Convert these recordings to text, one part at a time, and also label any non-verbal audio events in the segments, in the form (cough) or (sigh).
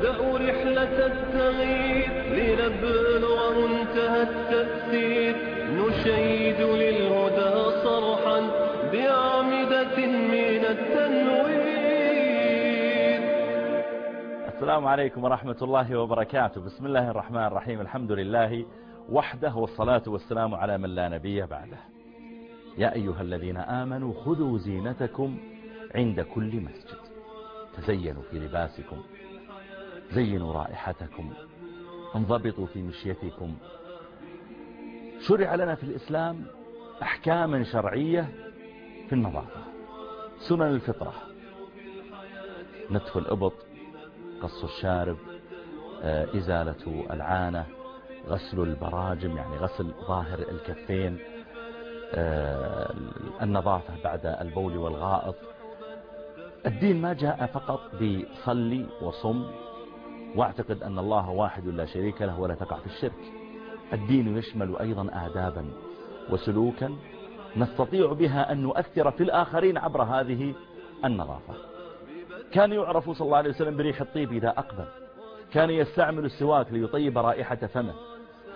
نبدأ رحلة التغيير لنبلغ منتهى التأثير. نشيد للهدى صرحا بأعمدة من التنوير. السلام عليكم ورحمة الله وبركاته. بسم الله الرحمن الرحيم. الحمد لله وحده والصلاة والسلام على من لا نبي بعده. يا أيها الذين آمنوا خذوا زينتكم عند كل مسجد. تزينوا في لباسكم. زينوا رائحتكم انضبطوا في مشيتكم. شرع لنا في الإسلام أحكاما شرعية في النظافة سنن الفطرة. ندخل الأبط قص الشارب آه، إزالة العانة غسل البراجم يعني غسل ظاهر الكفين آه، النظافة بعد البول والغائط. الدين ما جاء فقط بصلي وصم واعتقد أن الله واحد لا شريك له ولا تقع في الشرك. الدين يشمل أيضا آدابا وسلوكا نستطيع بها أن نؤثر في الآخرين عبر هذه النظافة. كان يعرف صلى الله عليه وسلم بريح الطيب إذا أقبل. كان يستعمل السواك ليطيب رائحة فمه.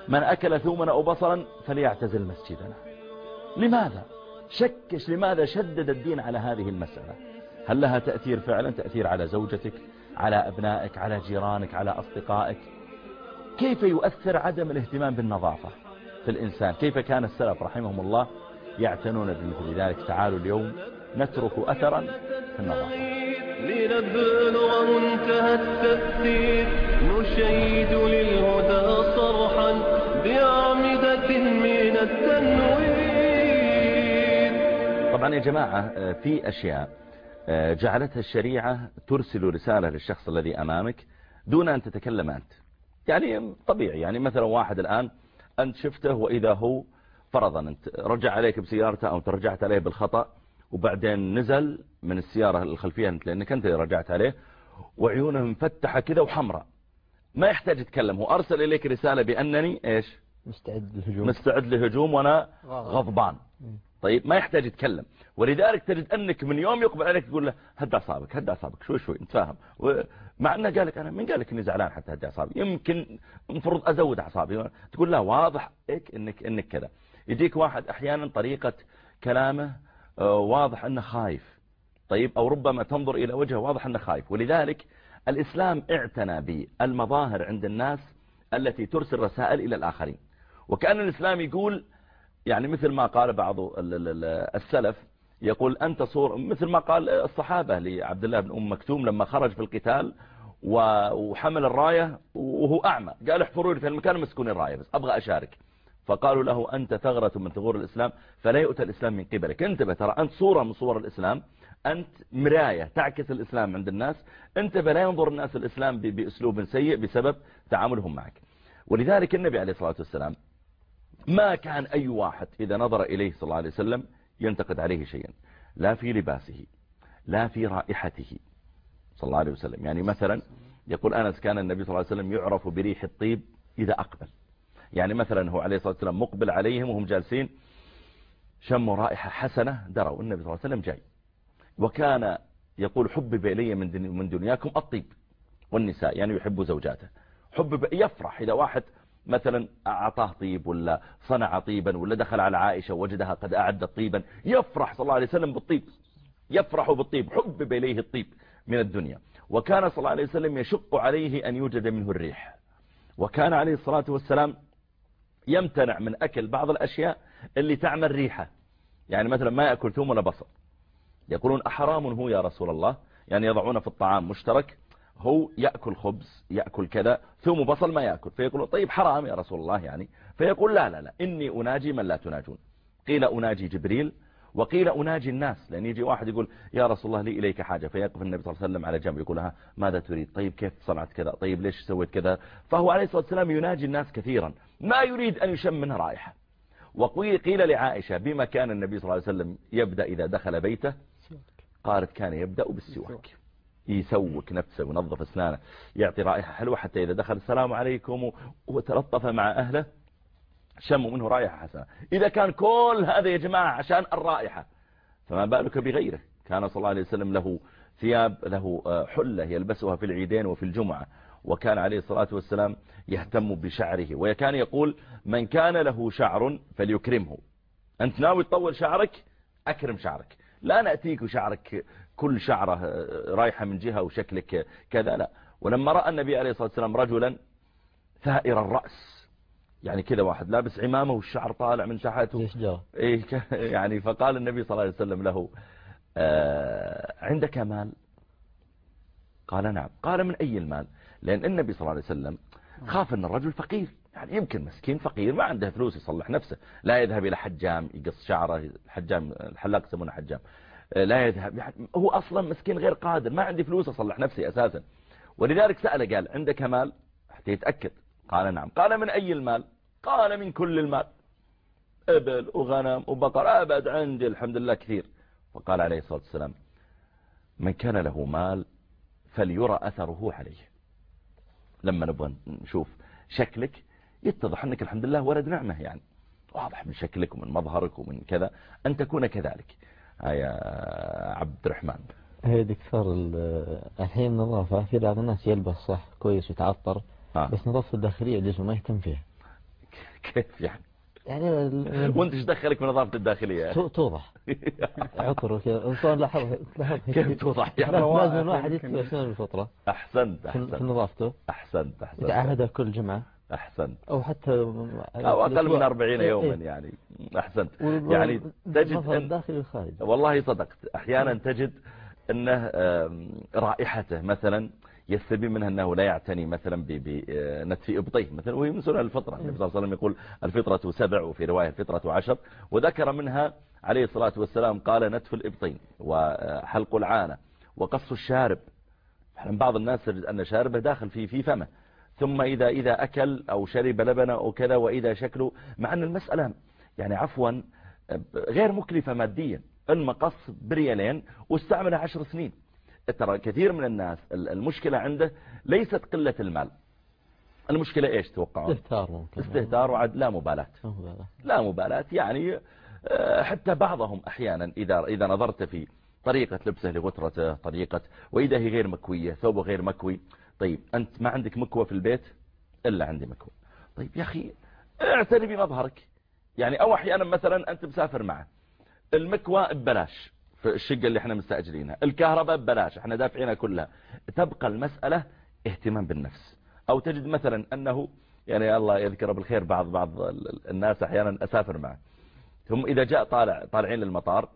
من أكل ثوما أو بصلا فليعتزل مسجدنا. لماذا؟ شكش لماذا شدد الدين على هذه المسألة؟ هل لها تأثير فعلا؟ تأثير على زوجتك؟ على أبنائك على جيرانك على أصدقائك. كيف يؤثر عدم الاهتمام بالنظافة في الإنسان؟ كيف كان السلف رحمهم الله يعتنون بمثل ذلك؟ تعالوا اليوم نترك أثرا في النظافة. لنبلغ منتهى التأثير نشيد للهدى صرحا بأعمدة من التنوير. طبعا يا جماعة آه، في أشياء آه، جعلتها الشريعة ترسل رسالة للشخص الذي أمامك دون أن تتكلم أنت. يعني طبيعي يعني مثلا واحد الآن أنت شفته وإذا هو فرضا أنت رجع عليك بسيارته أو ترجعت عليه بالخطأ وبعدين نزل من السيارة الخلفية أنت لأنك أنت اللي رجعت عليه وعيونه مفتحة كذا وحمراء. ما يحتاج يتكلم هو أرسل إليك رسالة بأنني إيش؟ مستعد للهجوم. مستعد للهجوم وأنا غضبان. طيب ما يحتاج يتكلم. ولذلك تجد أنك من يوم يقبل عليك تقول له هدى اعصابك هدى اعصابك شوي شوي انت فاهم مع أنه قال لك أنا من قال لك إني زعلان حتى هدى اعصابي يمكن المفروض أزود أعصابي. تقول لا واضح إك إنك إنك كذا. يجيك واحد أحيانا طريقة كلامه آه، واضح أنه خايف. طيب أو ربما تنظر إلى وجهه واضح أنه خايف. ولذلك الإسلام اعتنى بالمظاهر عند الناس التي ترسل رسائل إلى الآخرين. وكأن الإسلام يقول يعني مثل ما قال بعض السلف يقول أنت صور مثل ما قال الصحابة لعبد الله بن أم مكتوم لما خرج في القتال وحمل الراية وهو أعمى. قال احفروا لي في المكان مسكوني الراية بس أبغى أشارك. فقالوا له أنت ثغرة من ثغور الإسلام فلا يؤتى الإسلام من قبلك. انتبه ترى أنت صورة من صور الإسلام أنت مراية تعكس الإسلام عند الناس. انتبه لا ينظر الناس الإسلام بأسلوب سيء بسبب تعاملهم معك. ولذلك النبي عليه الصلاة والسلام ما كان أي واحد إذا نظر إليه صلى الله عليه وسلم ينتقد عليه شيئا. لا في لباسه لا في رائحته صلى الله عليه وسلم. يعني مثلا يقول أنس كان النبي صلى الله عليه وسلم يعرف بريح الطيب إذا أقبل. يعني مثلا هو عليه الصلاة والسلام مقبل عليهم وهم جالسين شموا رائحة حسنة دروا. النبي صلى الله عليه وسلم جاي. وكان يقول حبب إلي من دنياكم الطيب والنساء يعني يحب زوجاته. حبب يفرح إذا واحد مثلا أعطاه طيب ولا صنع طيبا ولا دخل على عائشة وجدها قد أعدت طيبا يفرح صلى الله عليه وسلم بالطيب يفرح بالطيب حبب إليه الطيب من الدنيا. وكان صلى الله عليه وسلم يشق عليه أن يوجد منه الريح. وكان عليه الصلاة والسلام يمتنع من أكل بعض الأشياء اللي تعمل ريحة. يعني مثلا ما يأكل ثوم ولا بصل. يقولون أحرام هو يا رسول الله. يعني يضعون في الطعام مشترك. هو يأكل خبز يأكل كذا ثم بصل ما يأكل. فيقول طيب حرام يا رسول الله يعني. فيقول لا لا لا إني أناجي من لا تناجون. قيل أناجي جبريل وقيل أناجي الناس. لأن يجي واحد يقول يا رسول الله لي إليك حاجة. فيقف النبي صلى الله عليه وسلم على جنب يقول لها ماذا تريد؟ طيب كيف صنعت كذا؟ طيب ليش سويت كذا؟ فهو عليه الصلاة والسلام يناجي الناس كثيرا. ما يريد أن يشم منها رائحة. وقيل لعائشة بما كان النبي صلى الله عليه وسلم يبدأ إذا دخل بيته؟ قالت كان يبدأ بالسواك يسوك نفسه وينظف أسنانه يعطي رائحة حلوة حتى إذا دخل السلام عليكم وتلطف مع أهله شموا منه رائحة حسنة. إذا كان كل هذا يا جماعة عشان الرائحة فما بالك بغيره؟ كان صلى الله عليه وسلم له ثياب له آه، حلة يلبسها في العيدين وفي الجمعة وكان عليه الصلاة والسلام يهتم بشعره وكان يقول من كان له شعر فليكرمه. أنت ناوي تطول شعرك؟ أكرم شعرك. لا نأتيك شعرك كل شعرة آه، آه، رايحة من جهة وشكلك كذا لا. ولما رأى النبي عليه الصلاة والسلام رجلا ثائر الرأس يعني كذا واحد لابس عمامة والشعر طالع من تحته. إيه، يعني فقال النبي صلى الله عليه وسلم له آه، عندك مال؟ قال نعم. قال من أي المال؟ لأن النبي صلى الله عليه وسلم خاف أن الرجل فقير. يعني يمكن مسكين فقير ما عنده فلوس يصلح نفسه. لا يذهب إلى حجام يقص شعره الحجام الحلاق يسمونه حجام. آه، لا يذهب هو أصلا مسكين غير قادر ما عندي فلوس أصلح نفسي أساسا. ولذلك سأل قال عندك مال؟ حتى يتأكد. قال نعم. قال من أي المال؟ قال من كل المال. إبل وغنم وبقر أبد عندي الحمد لله كثير. فقال عليه الصلاة والسلام من كان له مال فليرى أثره عليه. لما نبغى نشوف شكلك يتضح أنك الحمد لله ولد نعمة يعني. واضح من شكلك ومن مظهرك ومن كذا أن تكون كذلك. يا آه، عبد الرحمن هي دكتور الحين نظافة في بعض الناس يلبس صح كويس ويتعطر آه. بس نظافة الداخلية جسمه ما يهتم فيها. (laughs) كيف يعني؟ يعني وانت إيش دخلك من نظافة الداخلية؟ توضح. (laughs) عطر وكذا. لاحظ كيف توضح؟ يعني لازم الواحد يتبع سنه أحسنت أحسنت. في نظافته. أحسنت أحسنت. يتعهدها كل جمعة. أحسنت. أو حتى أو أقل من 40 إيه، يوما إيه. يعني. أحسنت. يعني تجد أن داخل الخارج. والله صدقت. أحيانا إيه. تجد أنه رائحته مثلا يستبين منها أنه لا يعتني مثلا بنتف آه، إبطيه. مثلا وهي من سنة الفطرة. النبي صلى الله عليه وسلم يقول الفطرة سبع وفي رواية الفطرة عشر. وذكر منها عليه الصلاة والسلام قال نتف الإبطين وحلق العانة وقص الشارب. بعض الناس تجد أن شاربه داخل في في فمه. ثم إذا إذا أكل أو شرب لبن أو كذا وإذا شكله مع أن المسألة يعني عفوا غير مكلفة ماديا. المقص بريالين واستعملها عشر سنين. ترى كثير من الناس المشكلة عنده ليست قلة المال. المشكلة إيش توقعون؟ استهتار ممكن. استهتار وعد لا مبالاة. لا مبالاة. يعني آه، حتى بعضهم أحيانا اذا إذا نظرت في طريقة لبسه لغترته طريقة وإذا هي غير مكوية ثوبه غير مكوي طيب أنت ما عندك مكوى في البيت إلا عندي مكوى طيب يا أخي اعتني بمظهرك. يعني أو أحيانا مثلا أنت مسافر معه. المكوى ببلاش في الشقة اللي إحنا مستأجرينها. الكهرباء ببلاش إحنا دافعينها كلها. تبقى المسألة اهتمام بالنفس. أو تجد مثلا أنه يعني الله يذكر بالخير بعض بعض الناس أحيانا أسافر معه. ثم إذا جاء طالع طالعين للمطار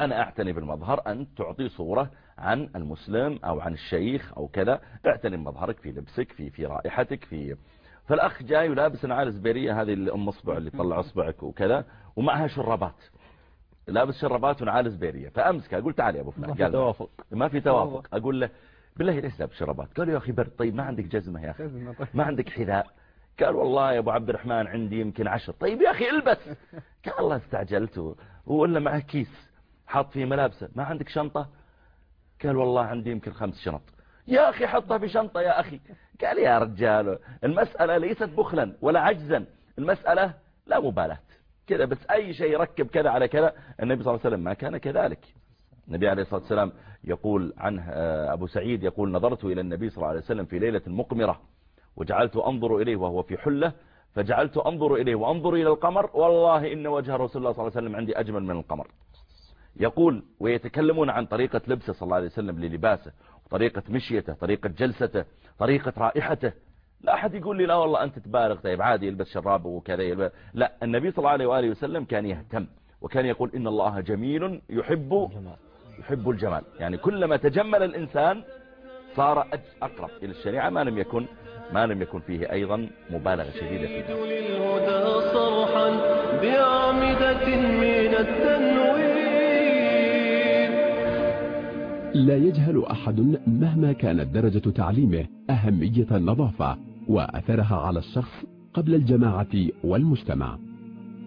أنا أعتني بالمظهر أن تعطي صورة عن المسلم أو عن الشيخ أو كذا. اعتني مظهرك في لبسك في في رائحتك في فالأخ جاي ولابس نعال زبيرية هذه الام اصبع اللي تطلع أصبعك وكذا ومعها شرابات. لابس شرابات ونعال زبيرية. فامسكه أقول تعال يا أبو فلان قال توافق. ما في توافق. أقول له بالله ليش لابس شرابات؟ قال يا أخي برد طيب ما عندك جزمة يا أخي. طيب. ما عندك حذاء. قال والله يا أبو عبد الرحمن عندي يمكن عشر. طيب يا أخي البس. (laughs) قال الله استعجلت ولا معه كيس حاط فيه ملابسه. ما عندك شنطة؟ قال والله عندي يمكن خمس شنط. يا أخي حطها في شنطة يا أخي. قال يا رجال المسألة ليست بخلا ولا عجزا. المسألة لا مبالاة. كده بس أي شيء يركب كذا على كذا. النبي صلى الله عليه وسلم ما كان كذلك. النبي عليه الصلاة والسلام يقول عنه آه، أبو سعيد يقول نظرت إلى النبي صلى الله عليه وسلم في ليلة مقمرة وجعلت أنظر إليه وهو في حلة. فجعلت أنظر إليه وأنظر إلى القمر. والله إن وجه رسول الله صلى الله عليه وسلم عندي أجمل من القمر. يقول ويتكلمون عن طريقة لبسه صلى الله عليه وسلم للباسه طريقة مشيته طريقة جلسته طريقة رائحته. لا أحد يقول لي لا والله أنت تبالغ طيب عادي يلبس شرابه وكذا يلبس. لا النبي صلى الله عليه وآله وسلم كان يهتم وكان يقول إن الله جميل يحب يحب الجمال. يعني كلما تجمل الإنسان صار أقرب إلى الشريعة ما لم يكن ما لم يكن فيه أيضا مبالغة شديدة فيه. للهدى صرحا بعمدة من التنمية لا يجهل أحد مهما كانت درجة تعليمه أهمية النظافة وأثرها على الشخص قبل الجماعة والمجتمع.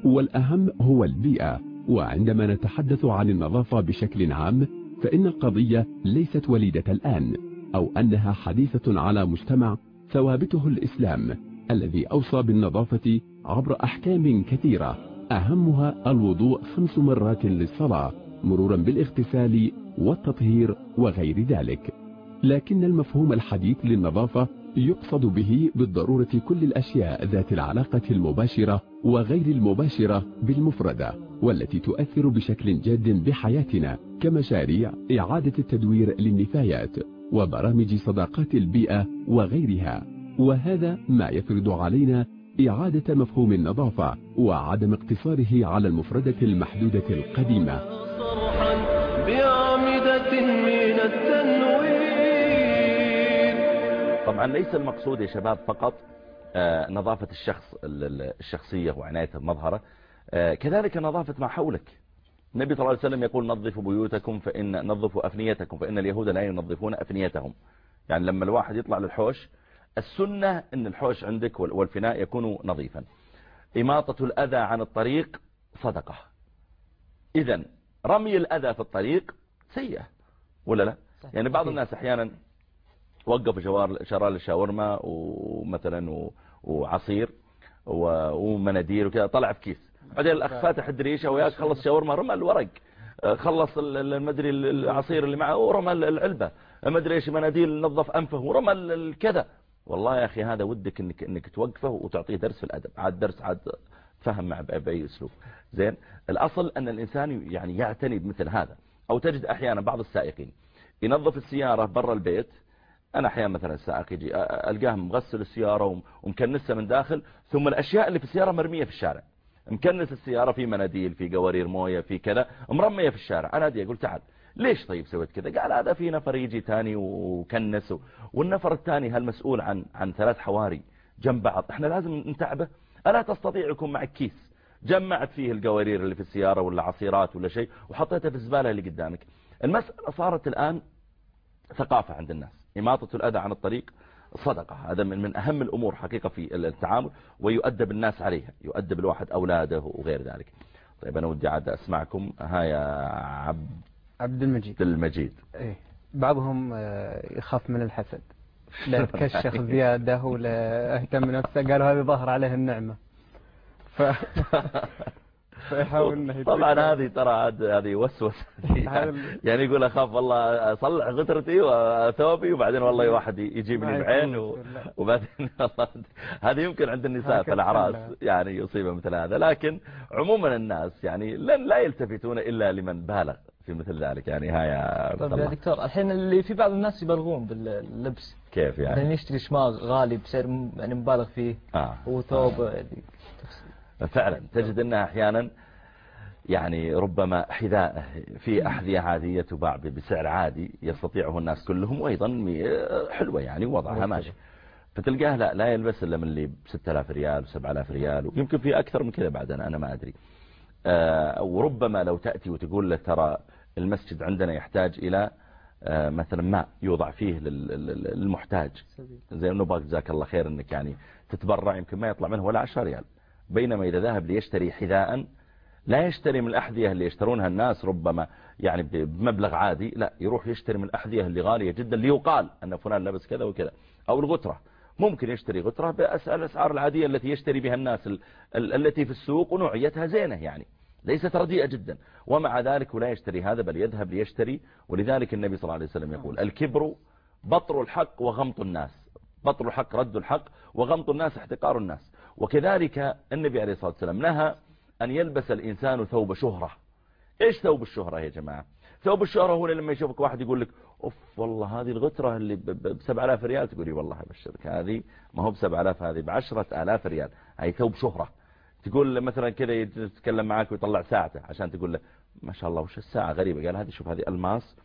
والأهم هو البيئة وعندما نتحدث عن النظافة بشكل عام فإن القضية ليست وليدة الآن أو أنها حديثة على مجتمع ثوابته الإسلام الذي أوصى بالنظافة عبر أحكام كثيرة. أهمها الوضوء خمس مرات للصلاة مرورا بالاغتسال والتطهير وغير ذلك. لكن المفهوم الحديث للنظافة يقصد به بالضرورة كل الأشياء ذات العلاقة المباشرة وغير المباشرة بالمفردة والتي تؤثر بشكل جاد بحياتنا كمشاريع إعادة التدوير للنفايات وبرامج صداقات البيئة وغيرها. وهذا ما يفرض علينا إعادة مفهوم النظافة وعدم اقتصاره على المفردة المحدودة القديمة. صباحا بأعمدة من التنوير. طبعا ليس المقصود يا شباب فقط آه، نظافة الشخص الشخصية وعناية المظهرة آه، كذلك نظافة ما حولك. النبي صلى الله عليه وسلم يقول نظفوا بيوتكم فإن نظفوا أفنيتكم فإن اليهود لا ينظفون أفنيتهم. يعني لما الواحد يطلع للحوش السنة إن الحوش عندك والفناء يكون نظيفا. إماطة الأذى عن الطريق صدقة. إذا رمي الأذى في الطريق سيئة ولا لا؟ صحيح. يعني بعض الناس أحيانا وقف جوار شرال الشاورما ومثلا وعصير ومناديل وكذا طلع في كيس. بعدين الأخ نعم. فاتح الدريشة وياك نعم. خلص شاورما رمى الورق خلص المدري العصير اللي معه ورمى العلبة. ما ادري إيش مناديل نظف أنفه ورمى الكذا والله يا أخي هذا ودك انك إنك توقفه وتعطيه درس في الأدب. عاد درس عاد فهم بأي أسلوب. زين؟ الأصل أن الإنسان يعني يعتني بمثل هذا. أو تجد أحيانا بعض السائقين ينظف السيارة برا البيت. أنا أحيانا مثلا السائق يجي ألقاه مغسل السيارة ومكنسها من داخل ثم الأشياء اللي في السيارة مرمية في الشارع. مكنس السيارة في مناديل في قوارير موية في كذا مرمية في الشارع. أنا دي أقول تعال ليش طيب سويت كذا؟ قال هذا في نفر يجي تاني وكنسه والنفر الثاني هالمسؤول عن عن ثلاث حواري جنب بعض. إحنا لازم نتعبه ألا تستطيع يكون معك كيس؟ جمعت فيه القوارير اللي في السيارة ولا عصيرات ولا شيء وحطيتها في الزبالة اللي قدامك. المسألة صارت الآن ثقافة عند الناس. إماطة الأذى عن الطريق صدقة. هذا من أهم الأمور حقيقة في التعامل ويؤدب الناس عليها يؤدب الواحد أولاده وغير ذلك. طيب أنا ودي عاد أسمعكم. ها يا عبد عبد المجيد. المجيد. إيه. بعضهم آه، يخاف من الحسد. لا تكشخ زيادة ولا أهتم بنفسه قالوا هذه ظهر عليه النعمة. ف... (laughs) فيحاول إنه طبعا هذه ترى هذه وسوسة. يعني يقول أخاف والله أصلح غترتي وثوبي وبعدين والله واحد يجيبني بعين وبعدين (laughs) هذه يمكن عند النساء في الأعراس يعني يصيبه مثل هذا. لكن عموما الناس يعني لن لا يلتفتون إلا لمن بالغ في مثل ذلك. يعني هاي طب يا طيب دكتور الحين اللي في بعض الناس يبالغون باللبس. كيف يعني يعني يشتري شماغ غالي بسعر يعني مبالغ فيه آه. وثوب آه. فعلا تجد انها أحيانا يعني ربما حذاء في أحذية عادية تباع بسعر عادي يستطيعه الناس كلهم وأيضا حلوة يعني وضعها ماشي فتلقاه لا لا يلبس إلا من اللي ب 6000 ريال و 7000 ريال ويمكن في أكثر من كذا بعد أنا, أنا ما أدري آه، وربما لو تأتي وتقول له ترى المسجد عندنا يحتاج إلى آه، مثلا ماء يوضع فيه للمحتاج. زي انه باك جزاك الله خير انك يعني تتبرع يمكن ما يطلع منه ولا 10 ريال. بينما إذا ذهب ليشتري حذاء لا يشتري من الأحذية اللي يشترونها الناس ربما يعني بمبلغ عادي لا يروح يشتري من الأحذية اللي غالية جدا اللي يقال أن فلان لبس كذا وكذا أو الغترة. ممكن يشتري غترة بأسعار العادية التي يشتري بها الناس التي في السوق ونوعيتها زينة يعني. ليست رديئة جدا. ومع ذلك لا يشتري هذا بل يذهب ليشتري. ولذلك النبي صلى الله عليه وسلم يقول الكبر بطر الحق وغمط الناس. بطر الحق رد الحق وغمط الناس احتقار الناس. وكذلك النبي عليه الصلاة والسلام نهى أن يلبس الإنسان ثوب شهرة. إيش ثوب الشهرة يا جماعة؟ ثوب الشهرة هو لما يشوفك واحد يقول لك أوف والله هذه الغترة اللي ب 7000 ريال. تقولي والله أبشرك هذه ما هو ب 7000 هذه ب 10000 ريال. هي ثوب شهرة. تقول مثلا كذا يتكلم معك ويطلع ساعته عشان تقول له ما شاء الله وش الساعة؟ غريبة. قال هذه شوف هذه ألماس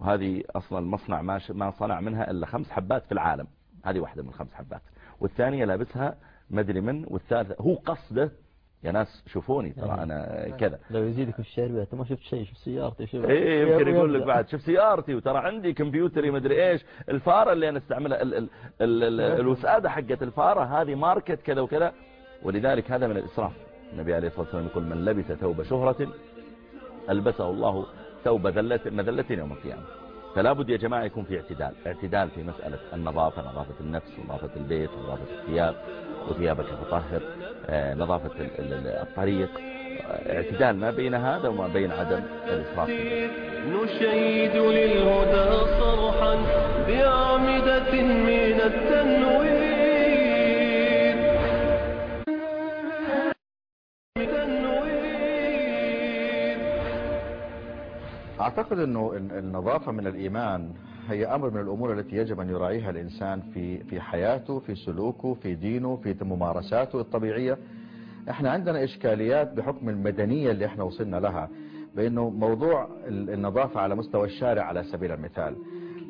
وهذه أصلا المصنع ما, ما صنع منها إلا خمس حبات في العالم. هذه واحدة من الخمس حبات. والثانية لابسها مدري من والثالثة هو قصده. يا ناس شوفوني ترى أنا كذا. لو يزيدك الشعر أنت ما شفت شيء شوف سيارتي شوف. إيه يمكن يقول لك بعد شوف سيارتي وترى عندي كمبيوتري مدري إيش. الفارة اللي أنا أستعملها (laughs) الوسادة حقت الفارة هذه ماركت كذا وكذا. ولذلك هذا من الإسراف. النبي عليه الصلاة والسلام يقول من لبس ثوب شهرة ألبسه الله ثوب ذلة مذلة يوم القيامة. فلا بد يا جماعة يكون في اعتدال. اعتدال في مسألة النظافة نظافة النفس ونظافة البيت ونظافة الثياب وثيابك المطهر آه، نظافة الطريق. اعتدال ما بين هذا وما بين عدم الإسراف. نشيد للهدى صرحا بأعمدة من التنوير. أعتقد أنه النظافة من الإيمان هي أمر من الأمور التي يجب أن يراعيها الإنسان في في حياته في سلوكه في دينه في ممارساته الطبيعية. إحنا عندنا إشكاليات بحكم المدنية اللي إحنا وصلنا لها بأنه موضوع النظافة على مستوى الشارع على سبيل المثال.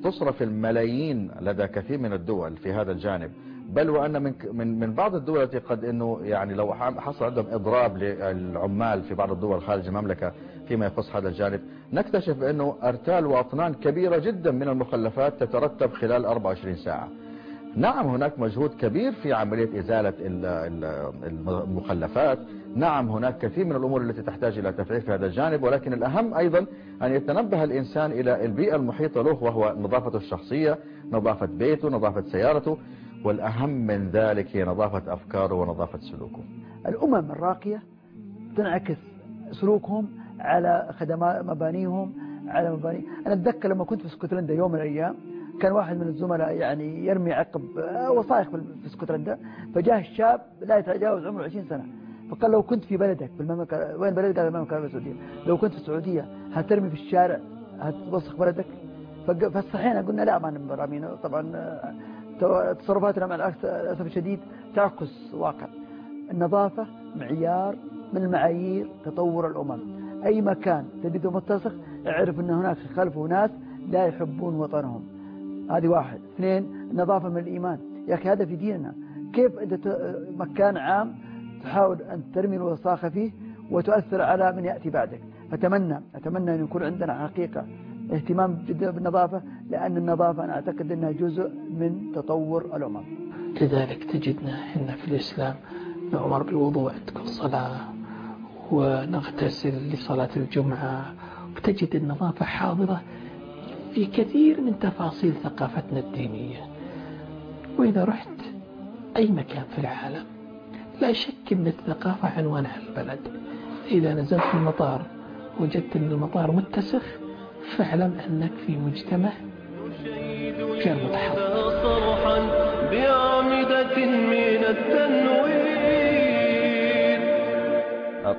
تصرف الملايين لدى كثير من الدول في هذا الجانب. بل وأن من من من بعض الدول التي قد أنه يعني لو حصل عندهم إضراب للعمال في بعض الدول خارج المملكة فيما يخص هذا الجانب نكتشف أنه أرتال وأطنان كبيرة جدا من المخلفات تترتب خلال 24 ساعة. نعم هناك مجهود كبير في عملية إزالة المخلفات. نعم هناك كثير من الأمور التي تحتاج إلى تفعيل في هذا الجانب ولكن الأهم أيضا أن يتنبه الإنسان إلى البيئة المحيطة له وهو نظافته الشخصية نظافة بيته نظافة سيارته والأهم من ذلك هي نظافة أفكاره ونظافة سلوكه. الأمم الراقية تنعكس سلوكهم على خدمات مبانيهم على مباني. أنا أتذكر لما كنت في اسكتلندا يوم من الأيام كان واحد من الزملاء يعني يرمي عقب آه، وصايخ في اسكتلندا فجاء الشاب لا يتجاوز عمره 20 سنة فقال لو كنت في بلدك بالمملكة وين بلدك؟ قال المملكة العربية السعودية. لو كنت في السعودية هترمي في الشارع هتوسخ بلدك؟ فصحينا قلنا لا ما نبغى طبعا آه، تصرفاتنا مع الأسف الشديد تعكس واقع. النظافة معيار من المعايير تطور الأمم. أي مكان تجده متسخ اعرف أن هناك خلفه ناس لا يحبون وطنهم. هذه واحد. اثنين نظافة من الإيمان. يا أخي هذا في ديننا. كيف أنت مكان عام تحاول أن ترمي الوصاخة فيه وتؤثر على من يأتي بعدك؟ أتمنى أتمنى أن يكون عندنا حقيقة اهتمام جدا بالنظافة لأن النظافة أنا أعتقد أنها جزء من تطور الأمم. لذلك تجدنا هنا في الإسلام نؤمر بالوضوء عند كل صلاة ونغتسل لصلاة الجمعة وتجد النظافة حاضرة في كثير من تفاصيل ثقافتنا الدينية. وإذا رحت أي مكان في العالم لا شك أن الثقافة عنوانها البلد. إذا نزلت المطار وجدت أن المطار متسخ فاعلم أنك في مجتمع غير متحضر. صرحا بأعمدة من التنوير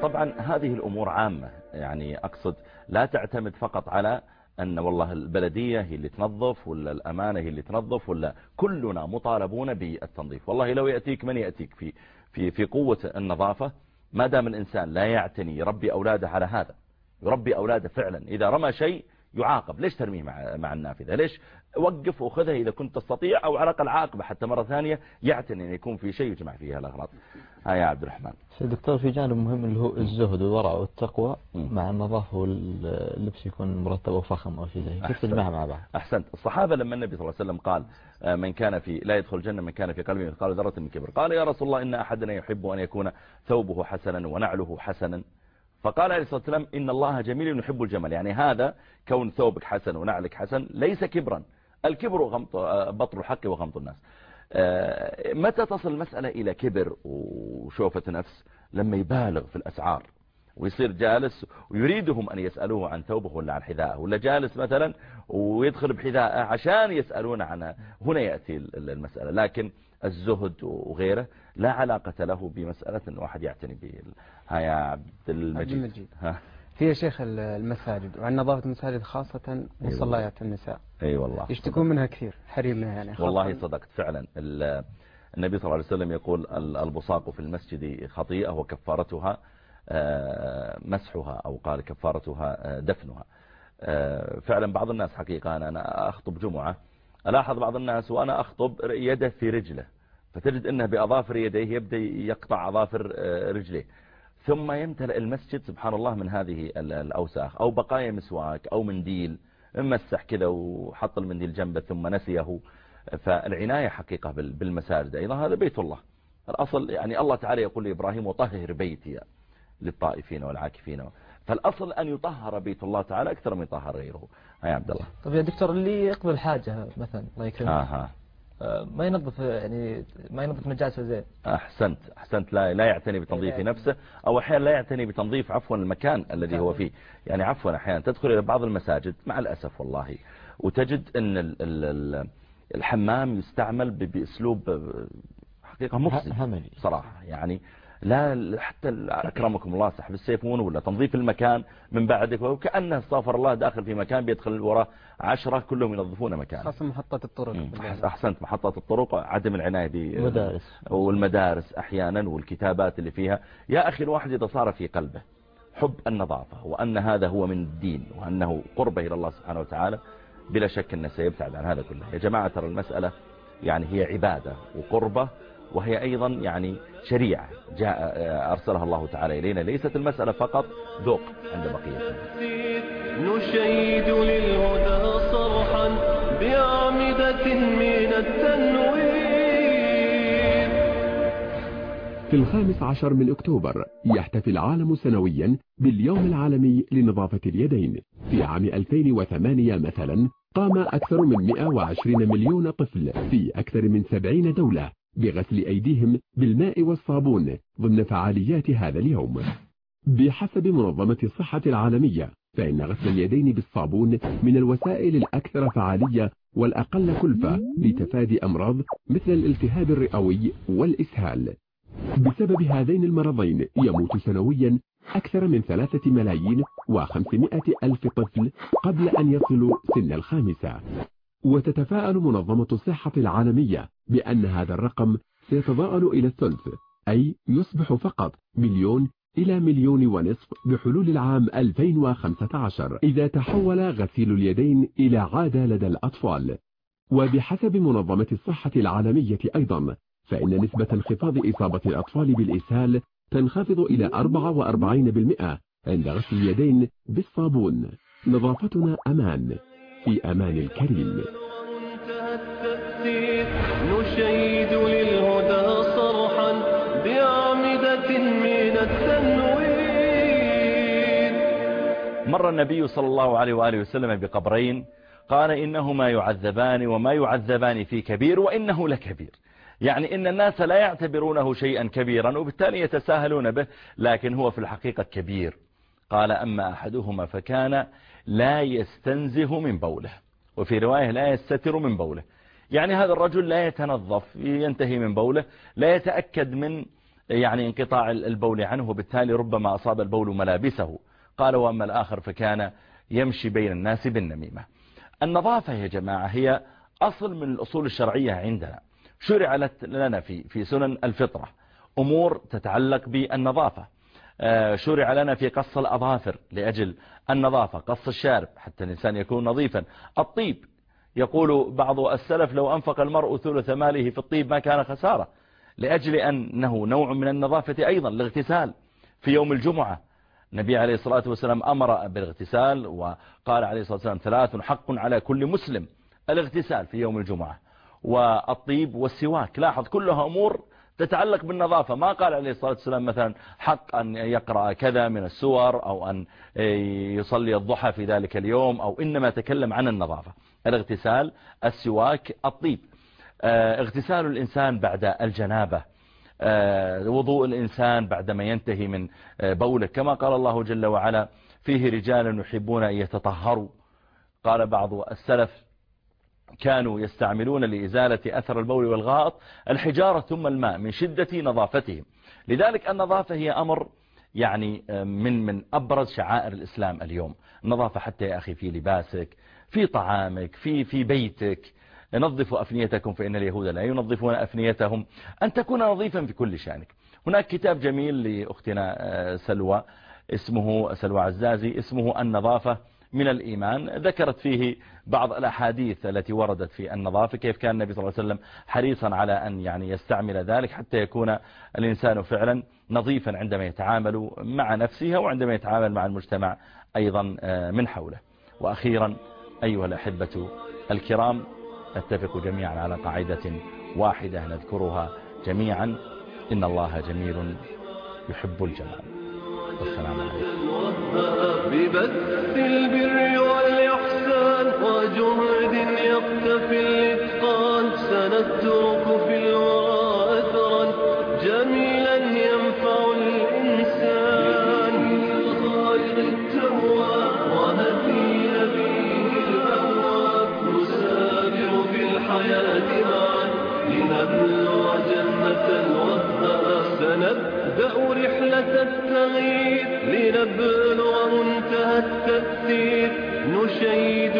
طبعا هذه الأمور عامة. يعني أقصد لا تعتمد فقط على أن والله البلدية هي اللي تنظف ولا الأمانة هي اللي تنظف ولا كلنا مطالبون بالتنظيف. والله لو يأتيك من يأتيك في, في, في قوة النظافة ما دام الإنسان لا يعتني يربي أولاده على هذا يربي أولاده فعلا. إذا رمى شيء يعاقب. ليش ترميه مع, مع النافذة؟ ليش؟ وقف وخذها إذا كنت تستطيع أو على الأقل عاقبه حتى مرة ثانية يعتني أن يكون في شيء يجمع فيها الأغراض. ها يا عبد الرحمن. دكتور في جانب مهم اللي هو الزهد والورع والتقوى مع النظافة واللبس يكون مرتب وفخم أو شيء زي كيف تجمعها مع بعض؟ أحسنت. الصحابة لما النبي صلى الله عليه وسلم قال آه، من كان في لا يدخل الجنة من كان في قلبه مثقال ذرة من كبر. قال يا رسول الله إن أحدنا يحب أن يكون ثوبه حسنا ونعله حسنا. فقال عليه الصلاة والسلام إن الله جميل يحب الجمل. يعني هذا كون ثوبك حسن ونعلك حسن ليس كبرا. الكبر غمط بطر الحق وغمط الناس. آه، متى تصل المسألة إلى كبر وشوفة نفس؟ لما يبالغ في الأسعار ويصير جالس ويريدهم أن يسألوه عن ثوبه ولا عن حذاءه. ولا جالس مثلا ويدخل بحذاءه عشان يسألون عنه. هنا يأتي المسألة. لكن الزهد وغيره لا علاقة له بمسألة أنه واحد يعتني به. ها يا عبد المجيد, عبد المجيد. ها. هي شيخ المساجد وعن نظافة المساجد خاصة أيوة. مصليات النساء. أي والله. يشتكون منها كثير حريم منها يعني والله صدقت فعلا. النبي صلى الله عليه وسلم يقول البصاق في المسجد خطيئة وكفارتها آه، مسحها أو قال كفارتها آه، دفنها. آه، فعلا بعض الناس حقيقة أنا أخطب جمعة ألاحظ بعض الناس وأنا أخطب يده في رجله فتجد أنه بأظافر يديه يبدأ يقطع أظافر آه، رجليه ثم يمتلئ المسجد سبحان الله من هذه الأوساخ أو بقايا مسواك أو منديل مسح كذا وحط المنديل جنبه ثم نسيه. فالعناية حقيقة بالمساجد أيضا هذا بيت الله. الأصل يعني الله تعالى يقول لإبراهيم وطهر بيتي للطائفين والعاكفين. فالأصل أن يطهر بيت الله تعالى أكثر من يطهر غيره. يا عبد الله. طب يا دكتور اللي يقبل حاجة مثلا الله يكرمك. آه،, آه. آه ما ينظف يعني ما ينظف نجاسة زين. أحسنت أحسنت. لا لا يعتني بتنظيف نفسه أو أحيانا لا يعتني بتنظيف عفوا المكان الذي هو فيه. يعني عفوا أحيانا تدخل إلى بعض المساجد مع الأسف والله. وتجد أن الحمام يستعمل بأسلوب آه، حقيقة مفسد صراحة. يعني لا حتى أكرمكم الله سحب السيفون ولا تنظيف المكان من بعدك وكأنه استغفر الله داخل في مكان بيدخل وراه عشرة كلهم ينظفون مكان خاصة محطة الطرق أحسنت محطة الطرق عدم العناية بالمدارس والمدارس أحيانا والكتابات اللي فيها. يا أخي الواحد إذا صار في قلبه حب النظافة وأن هذا هو من الدين وأنه قربه إلى الله سبحانه وتعالى بلا شك أنه سيبتعد عن هذا كله. يا جماعة ترى المسألة يعني هي عبادة وقربة وهي أيضا يعني شريعة. جاء آه، أرسلها الله تعالى إلينا. ليست المسألة فقط ذوق عند بقية نشيد للهدى صرحا بأعمدة من التنوير. في الخامس عشر من أكتوبر يحتفي العالم سنويا باليوم العالمي لنظافة اليدين. في عام 2008 مثلا قام أكثر من 120 مليون طفل في أكثر من 70 دولة. بغسل أيديهم بالماء والصابون ضمن فعاليات هذا اليوم. بحسب منظمة الصحة العالمية فإن غسل اليدين بالصابون من الوسائل الأكثر فعالية والأقل كلفة لتفادي أمراض مثل الالتهاب الرئوي والإسهال. بسبب هذين المرضين يموت سنويا أكثر من ثلاثة ملايين وخمسمائة ألف طفل قبل أن يصلوا سن الخامسة. وتتفاءل منظمة الصحة العالمية بأن هذا الرقم سيتضاءل إلى الثلث أي يصبح فقط مليون إلى مليون ونصف بحلول العام 2015 إذا تحول غسيل اليدين إلى عادة لدى الأطفال. وبحسب منظمة الصحة العالمية أيضا فإن نسبة انخفاض إصابة الأطفال بالإسهال تنخفض إلى 44% عند غسل اليدين بالصابون. نظافتنا أمان. في أمان الكريم. مر النبي صلى الله عليه وآله وسلم بقبرين قال إنهما يعذبان وما يعذبان في كبير وإنه لكبير. يعني إن الناس لا يعتبرونه شيئا كبيرا وبالتالي يتساهلون به لكن هو في الحقيقة كبير. قال أما أحدهما فكان لا يستنزه من بوله وفي رواية لا يستتر من بوله. يعني هذا الرجل لا يتنظف ينتهي من بوله لا يتأكد من يعني انقطاع البول عنه وبالتالي ربما أصاب البول ملابسه. قال وأما الآخر فكان يمشي بين الناس بالنميمة النظافة يا جماعة هي أصل من الأصول الشرعية عندنا. شرعت لنا في في سنن الفطرة أمور تتعلق بالنظافة. آه، شرع لنا في قص الأظافر لأجل النظافة قص الشارب حتى الإنسان يكون نظيفا. الطيب يقول بعض السلف لو أنفق المرء ثلث ماله في الطيب ما كان خسارة لأجل أنه نوع من النظافة أيضا الاغتسال في يوم الجمعة. النبي عليه الصلاة والسلام أمر بالاغتسال وقال عليه الصلاة والسلام ثلاث حق على كل مسلم الاغتسال في يوم الجمعة والطيب والسواك. لاحظ كلها أمور تتعلق بالنظافة. ما قال عليه الصلاة والسلام مثلا حق أن يقرأ كذا من السور أو أن يصلي الضحى في ذلك اليوم أو إنما تكلم عن النظافة. الاغتسال السواك الطيب. آه، اغتسال الإنسان بعد الجنابة. آه، وضوء الإنسان بعدما ينتهي من آه، بوله. كما قال الله جل وعلا فيه رجال يحبون أن يتطهروا. قال بعض السلف كانوا يستعملون لإزالة أثر البول والغائط الحجارة ثم الماء من شدة نظافتهم. لذلك النظافة هي أمر يعني آه، من من أبرز شعائر الإسلام اليوم. النظافة حتى يا أخي في لباسك في طعامك في في بيتك نظفوا أفنيتكم فإن اليهود لا ينظفون أفنيتهم. أن تكون نظيفا في كل شأنك. هناك كتاب جميل لأختنا آه، سلوى اسمه سلوى عزازي اسمه النظافة من الإيمان. ذكرت فيه بعض الأحاديث التي وردت في النظافة كيف كان النبي صلى الله عليه وسلم حريصا على أن يعني يستعمل ذلك حتى يكون الإنسان فعلا نظيفا عندما يتعامل مع نفسه وعندما يتعامل مع المجتمع أيضا آه، من حوله. وأخيرا أيها الأحبة الكرام نتفق جميعا على قاعدة واحدة نذكرها جميعا. إن الله جميل يحب الجمال. والسلام عليكم. نستغيث لنبلغ منتهى التأثير نشيد